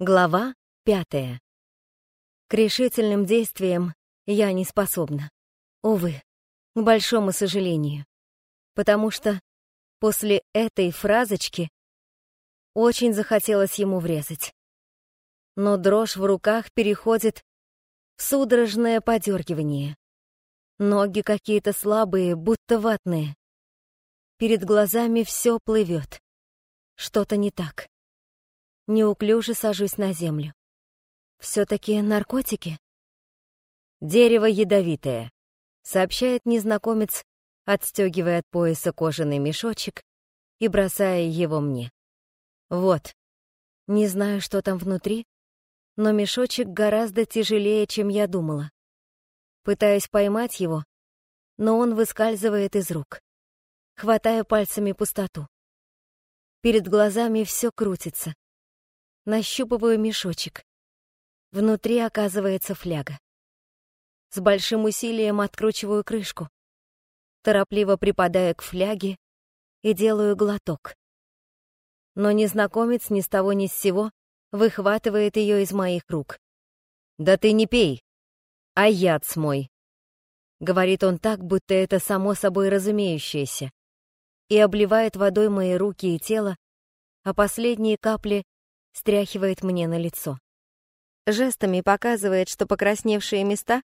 Глава пятая. К решительным действиям я не способна. Увы, к большому сожалению. Потому что после этой фразочки очень захотелось ему врезать. Но дрожь в руках переходит в судорожное подергивание. Ноги какие-то слабые, будто ватные. Перед глазами все плывет. Что-то не так. Неуклюже сажусь на землю. Все-таки наркотики? Дерево ядовитое, сообщает незнакомец, отстегивая от пояса кожаный мешочек и бросая его мне. Вот. Не знаю, что там внутри, но мешочек гораздо тяжелее, чем я думала. Пытаюсь поймать его, но он выскальзывает из рук. Хватаю пальцами пустоту. Перед глазами все крутится. Нащупываю мешочек. Внутри оказывается фляга. С большим усилием откручиваю крышку. Торопливо припадаю к фляге и делаю глоток. Но незнакомец ни с того ни с сего выхватывает ее из моих рук. «Да ты не пей, а яд смой», — говорит он так, будто это само собой разумеющееся, и обливает водой мои руки и тело, а последние капли стряхивает мне на лицо. Жестами показывает, что покрасневшие места,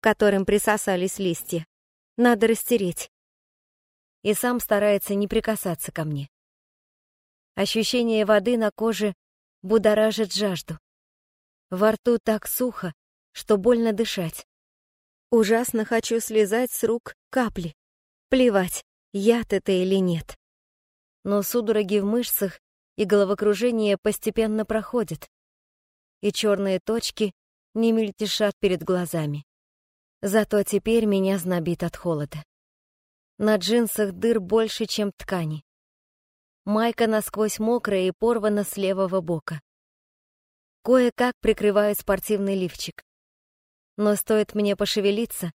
к которым присосались листья, надо растереть. И сам старается не прикасаться ко мне. Ощущение воды на коже будоражит жажду. Во рту так сухо, что больно дышать. Ужасно хочу слезать с рук капли. Плевать, яд это или нет. Но судороги в мышцах и головокружение постепенно проходит, и черные точки не мельтешат перед глазами. Зато теперь меня знобит от холода. На джинсах дыр больше, чем ткани. Майка насквозь мокрая и порвана с левого бока. Кое-как прикрываю спортивный лифчик. Но стоит мне пошевелиться,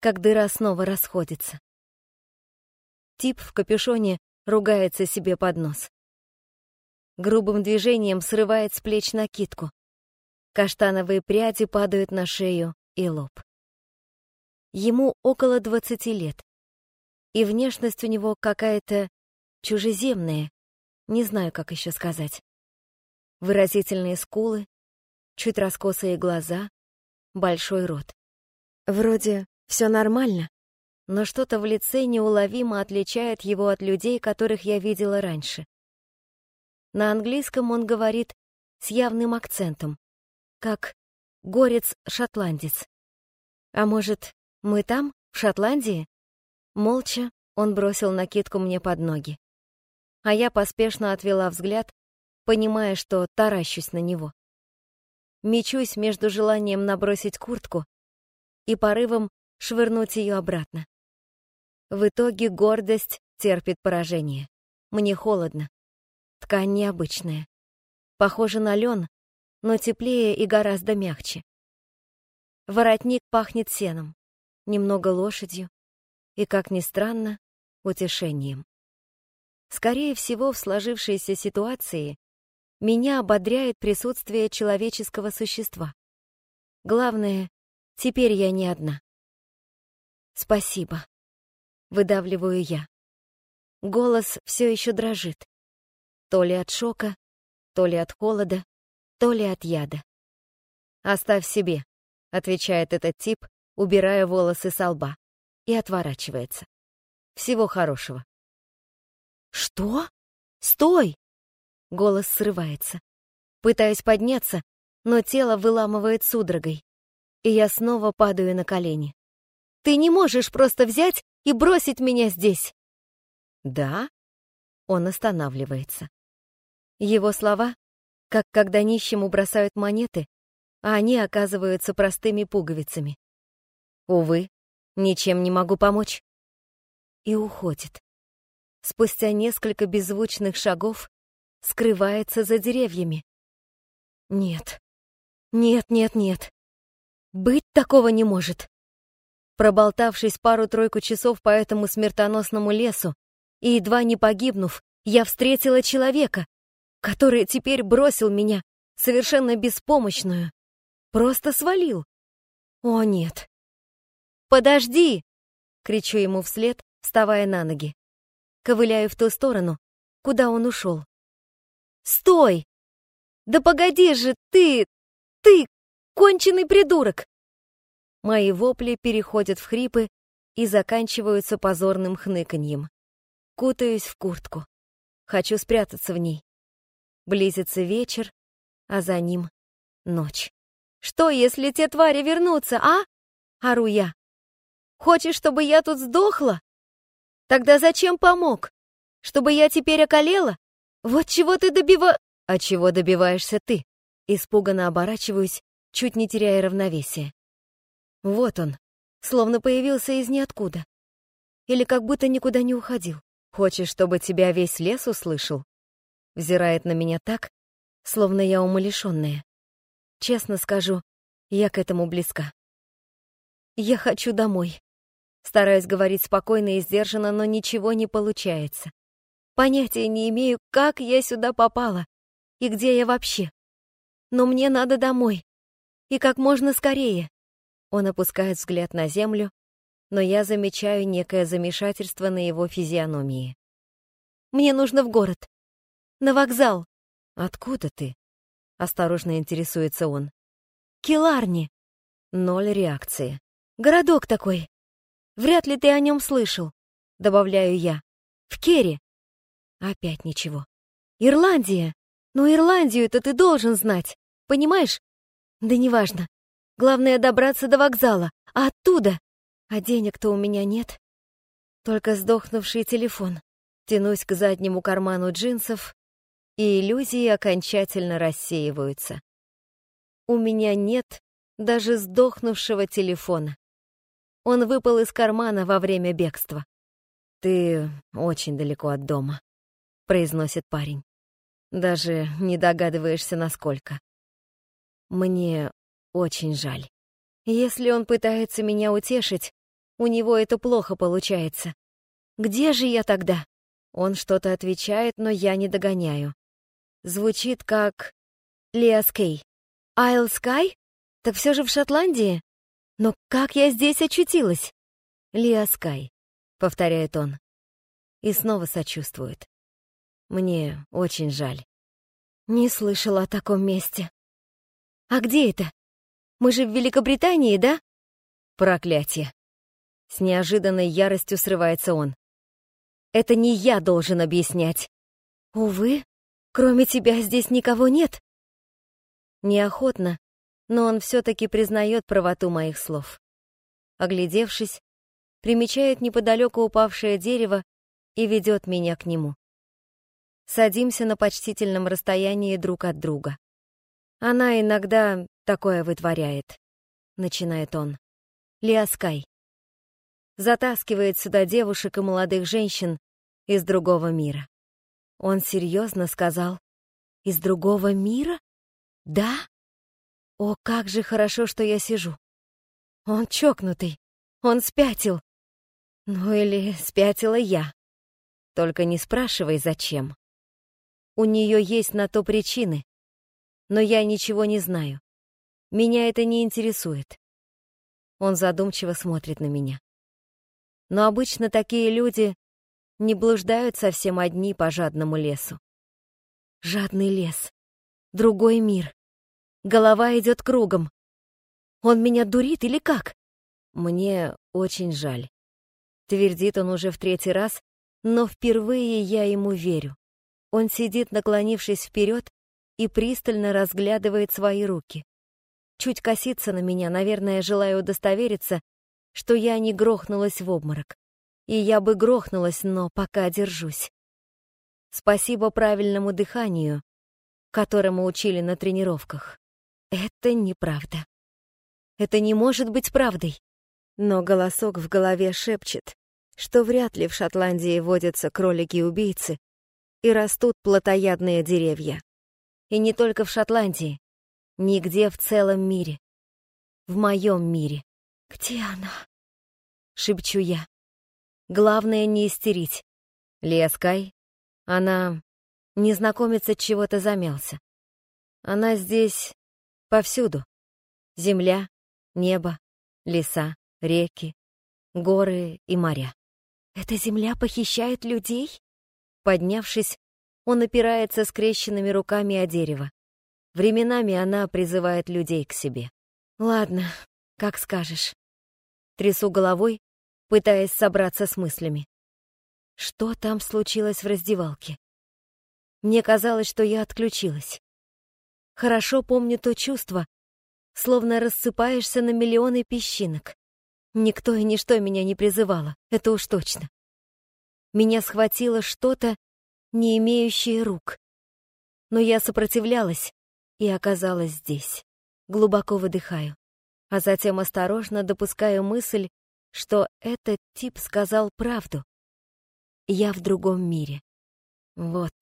как дыра снова расходится. Тип в капюшоне ругается себе под нос грубым движением срывает с плеч накидку. Каштановые пряди падают на шею и лоб. Ему около двадцати лет. И внешность у него какая-то чужеземная, не знаю, как еще сказать. Выразительные скулы, чуть раскосые глаза, большой рот. Вроде все нормально, но что-то в лице неуловимо отличает его от людей, которых я видела раньше. На английском он говорит с явным акцентом, как горец-шотландец. А может, мы там, в Шотландии? Молча он бросил накидку мне под ноги. А я поспешно отвела взгляд, понимая, что таращусь на него. Мечусь между желанием набросить куртку и порывом швырнуть ее обратно. В итоге гордость терпит поражение. Мне холодно. Ткань необычная. Похожа на лен, но теплее и гораздо мягче. Воротник пахнет сеном, немного лошадью и, как ни странно, утешением. Скорее всего, в сложившейся ситуации меня ободряет присутствие человеческого существа. Главное, теперь я не одна. Спасибо. Выдавливаю я. Голос все еще дрожит. То ли от шока, то ли от холода, то ли от яда. «Оставь себе», — отвечает этот тип, убирая волосы со лба, и отворачивается. «Всего хорошего». «Что? Стой!» Голос срывается. Пытаюсь подняться, но тело выламывает судорогой, и я снова падаю на колени. «Ты не можешь просто взять и бросить меня здесь!» «Да?» Он останавливается. Его слова, как когда нищему бросают монеты, а они оказываются простыми пуговицами. Увы, ничем не могу помочь. И уходит. Спустя несколько беззвучных шагов скрывается за деревьями. Нет. Нет, нет, нет. Быть такого не может. Проболтавшись пару-тройку часов по этому смертоносному лесу и едва не погибнув, я встретила человека, который теперь бросил меня совершенно беспомощную, просто свалил. О, нет. «Подожди!» — кричу ему вслед, вставая на ноги. Ковыляю в ту сторону, куда он ушел. «Стой! Да погоди же, ты... ты... конченый придурок!» Мои вопли переходят в хрипы и заканчиваются позорным хныканьем. Кутаюсь в куртку. Хочу спрятаться в ней. Близится вечер, а за ним ночь. «Что, если те твари вернутся, а?» — ору я. «Хочешь, чтобы я тут сдохла? Тогда зачем помог? Чтобы я теперь околела? Вот чего ты добива...» «А чего добиваешься ты?» Испуганно оборачиваюсь, чуть не теряя равновесия. Вот он, словно появился из ниоткуда. Или как будто никуда не уходил. Хочешь, чтобы тебя весь лес услышал? Взирает на меня так, словно я умалишенная. Честно скажу, я к этому близка. Я хочу домой. Стараюсь говорить спокойно и сдержанно, но ничего не получается. Понятия не имею, как я сюда попала и где я вообще. Но мне надо домой. И как можно скорее. Он опускает взгляд на землю, но я замечаю некое замешательство на его физиономии. «Мне нужно в город. На вокзал». «Откуда ты?» — осторожно интересуется он. «Келарни». Ноль реакции. «Городок такой. Вряд ли ты о нем слышал», — добавляю я. «В Керри». Опять ничего. «Ирландия. Ну, Ирландию-то ты должен знать. Понимаешь? Да неважно. Главное добраться до вокзала, а оттуда... А денег-то у меня нет. Только сдохнувший телефон. Тянусь к заднему карману джинсов, и иллюзии окончательно рассеиваются. У меня нет даже сдохнувшего телефона. Он выпал из кармана во время бегства. «Ты очень далеко от дома», — произносит парень. «Даже не догадываешься, насколько. Мне очень жаль. Если он пытается меня утешить, у него это плохо получается. Где же я тогда? Он что-то отвечает, но я не догоняю. Звучит как Лиа Скей. Айл Скай? Так все же в Шотландии? Но как я здесь очутилась? Лиа Скай, повторяет он. И снова сочувствует. Мне очень жаль. Не слышала о таком месте. А где это? Мы же в Великобритании, да? Проклятие. С неожиданной яростью срывается он. Это не я должен объяснять. Увы, кроме тебя здесь никого нет. Неохотно, но он все-таки признает правоту моих слов. Оглядевшись, примечает неподалеку упавшее дерево и ведет меня к нему. Садимся на почтительном расстоянии друг от друга. Она иногда такое вытворяет, начинает он. Лиаскай. Затаскивает сюда девушек и молодых женщин из другого мира. Он серьезно сказал, из другого мира? Да? О, как же хорошо, что я сижу. Он чокнутый, он спятил. Ну или спятила я. Только не спрашивай, зачем. У нее есть на то причины, но я ничего не знаю. Меня это не интересует. Он задумчиво смотрит на меня. Но обычно такие люди не блуждают совсем одни по жадному лесу. Жадный лес. Другой мир. Голова идет кругом. Он меня дурит или как? Мне очень жаль. Твердит он уже в третий раз, но впервые я ему верю. Он сидит, наклонившись вперед, и пристально разглядывает свои руки. Чуть косится на меня, наверное, желая удостовериться, что я не грохнулась в обморок. И я бы грохнулась, но пока держусь. Спасибо правильному дыханию, которому учили на тренировках. Это неправда. Это не может быть правдой. Но голосок в голове шепчет, что вряд ли в Шотландии водятся кролики-убийцы и растут плотоядные деревья. И не только в Шотландии. Нигде в целом мире. В моем мире. Где она? Шепчу я. Главное не истерить. Лескай. Она... Незнакомец от чего-то замялся. Она здесь повсюду. Земля, небо, леса, реки, горы и моря. Эта земля похищает людей? Поднявшись, он опирается скрещенными руками о дерево. Временами она призывает людей к себе. Ладно, как скажешь. Трясу головой, пытаясь собраться с мыслями. Что там случилось в раздевалке? Мне казалось, что я отключилась. Хорошо помню то чувство, словно рассыпаешься на миллионы песчинок. Никто и ничто меня не призывало, это уж точно. Меня схватило что-то, не имеющее рук. Но я сопротивлялась и оказалась здесь. Глубоко выдыхаю, а затем осторожно допускаю мысль, что этот тип сказал правду. Я в другом мире. Вот,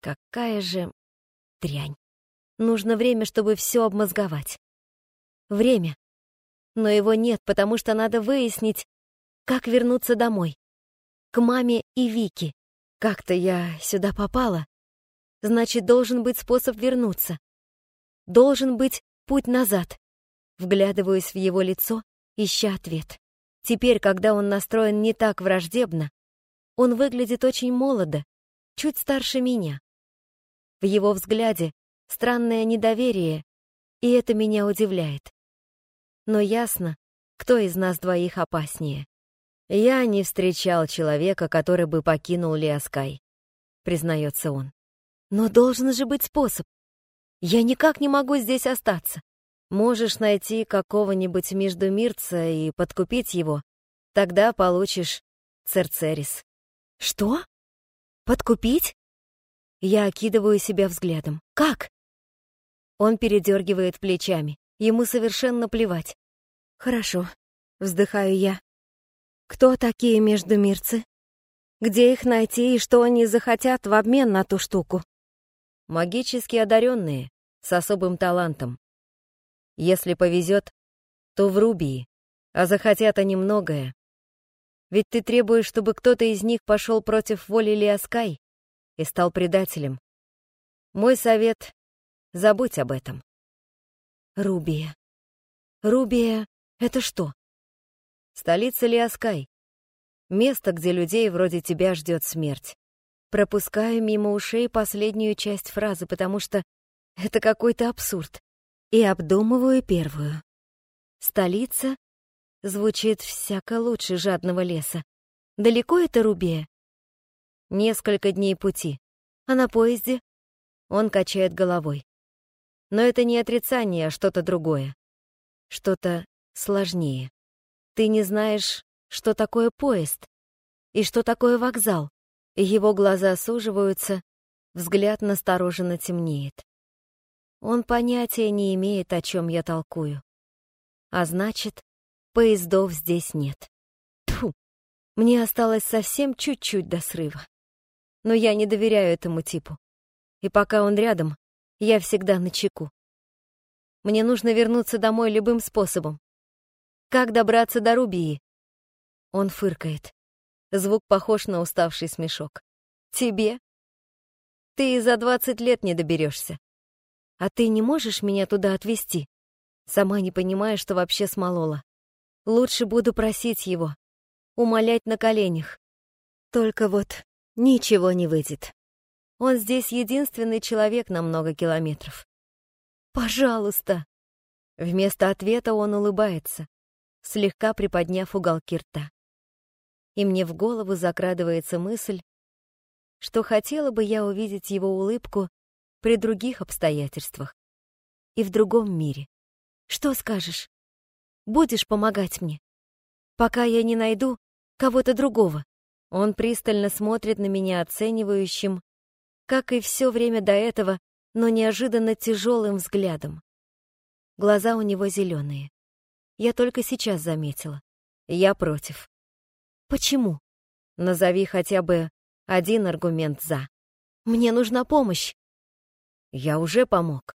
какая же дрянь. Нужно время, чтобы все обмозговать. Время. Но его нет, потому что надо выяснить, как вернуться домой. К маме и Вике. Как-то я сюда попала. Значит, должен быть способ вернуться. Должен быть путь назад. Вглядываюсь в его лицо, ища ответ. Теперь, когда он настроен не так враждебно, он выглядит очень молодо, чуть старше меня. В его взгляде странное недоверие, и это меня удивляет. Но ясно, кто из нас двоих опаснее. Я не встречал человека, который бы покинул Лиаскай, признается он. Но должен же быть способ. Я никак не могу здесь остаться. Можешь найти какого-нибудь междумирца и подкупить его. Тогда получишь Церцерис. Что? Подкупить? Я окидываю себя взглядом. Как? Он передергивает плечами. Ему совершенно плевать. Хорошо, вздыхаю я. Кто такие междумирцы? Где их найти и что они захотят в обмен на ту штуку? Магически одаренные, с особым талантом. Если повезет, то в Рубии, а захотят они многое. Ведь ты требуешь, чтобы кто-то из них пошел против воли Лиаскай и стал предателем. Мой совет Забудь об этом. Рубия. Рубия — это что? Столица Лиаскай. Место, где людей вроде тебя ждет смерть. Пропускаю мимо ушей последнюю часть фразы, потому что это какой-то абсурд. И обдумываю первую. Столица звучит всяко лучше жадного леса. Далеко это Рубия? Несколько дней пути. А на поезде? Он качает головой. Но это не отрицание, а что-то другое. Что-то сложнее. Ты не знаешь, что такое поезд и что такое вокзал. Его глаза суживаются, взгляд настороженно темнеет. Он понятия не имеет, о чем я толкую. А значит, поездов здесь нет. Тьфу, мне осталось совсем чуть-чуть до срыва. Но я не доверяю этому типу. И пока он рядом, я всегда на чеку. Мне нужно вернуться домой любым способом. Как добраться до Рубии? Он фыркает. Звук похож на уставший смешок. Тебе? Ты и за двадцать лет не доберешься. А ты не можешь меня туда отвезти? Сама не понимая, что вообще смолола. Лучше буду просить его, умолять на коленях. Только вот ничего не выйдет. Он здесь единственный человек на много километров. Пожалуйста. Вместо ответа он улыбается, слегка приподняв уголки рта. И мне в голову закрадывается мысль, что хотела бы я увидеть его улыбку при других обстоятельствах и в другом мире. Что скажешь? Будешь помогать мне, пока я не найду кого-то другого? Он пристально смотрит на меня оценивающим, как и все время до этого, но неожиданно тяжелым взглядом. Глаза у него зеленые. Я только сейчас заметила. Я против. Почему? Назови хотя бы один аргумент «за». Мне нужна помощь. Я уже помог.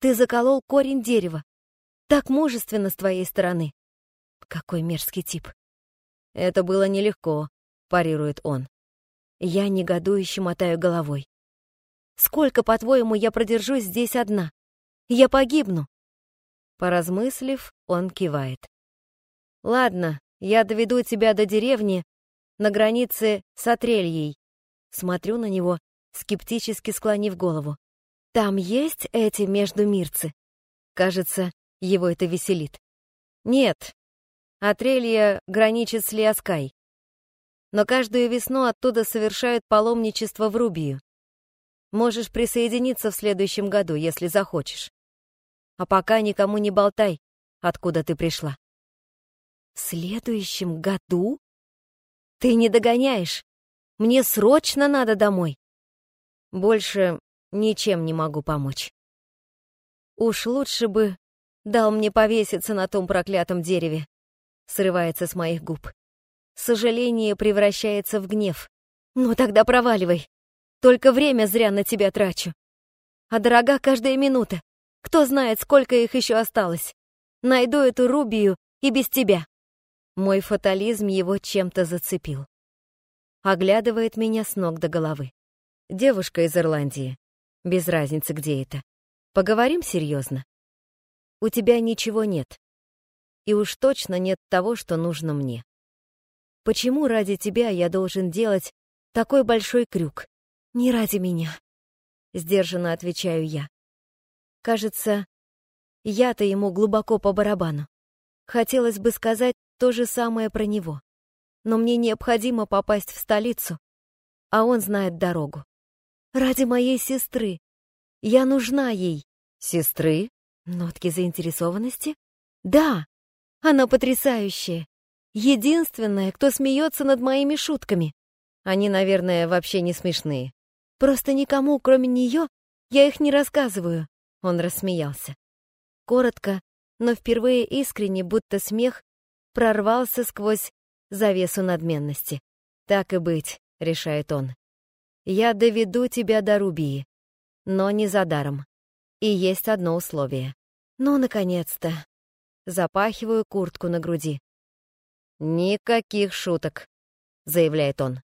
Ты заколол корень дерева. Так мужественно с твоей стороны. Какой мерзкий тип. Это было нелегко, парирует он. Я негодующе мотаю головой. Сколько, по-твоему, я продержусь здесь одна? Я погибну. Поразмыслив, он кивает. Ладно, я доведу тебя до деревни на границе с Атрельей. Смотрю на него, скептически склонив голову. Там есть эти междумирцы? Кажется, его это веселит. Нет, Атрелья граничит с Лиаскай. Но каждую весну оттуда совершают паломничество в Рубию. Можешь присоединиться в следующем году, если захочешь. А пока никому не болтай, откуда ты пришла. В следующем году? Ты не догоняешь. Мне срочно надо домой. Больше ничем не могу помочь. Уж лучше бы дал мне повеситься на том проклятом дереве. Срывается с моих губ. Сожаление превращается в гнев. Ну тогда проваливай. Только время зря на тебя трачу. А дорога каждая минута. Кто знает, сколько их еще осталось. Найду эту Рубию и без тебя. Мой фатализм его чем-то зацепил. Оглядывает меня с ног до головы. Девушка из Ирландии. Без разницы, где это. Поговорим серьезно. У тебя ничего нет. И уж точно нет того, что нужно мне. Почему ради тебя я должен делать такой большой крюк? Не ради меня. Сдержанно отвечаю я. Кажется, я-то ему глубоко по барабану. Хотелось бы сказать то же самое про него. Но мне необходимо попасть в столицу, а он знает дорогу. Ради моей сестры. Я нужна ей. Сестры? Нотки заинтересованности? Да, она потрясающая. Единственная, кто смеется над моими шутками. Они, наверное, вообще не смешные. Просто никому, кроме нее, я их не рассказываю. Он рассмеялся. Коротко, но впервые искренне, будто смех прорвался сквозь завесу надменности. «Так и быть», — решает он. «Я доведу тебя до Рубии, но не за даром. И есть одно условие. Ну, наконец-то». Запахиваю куртку на груди. «Никаких шуток», — заявляет он.